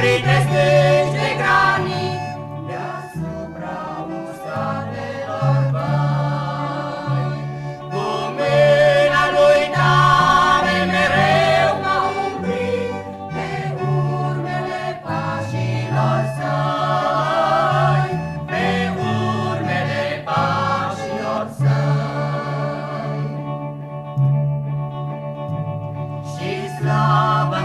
printre stânci de granit, deasupra uscatelor văi. Cu mâna lui tare mereu m-a umbrit pe urmele pașilor săi, pe urmele pașilor săi. Și slavă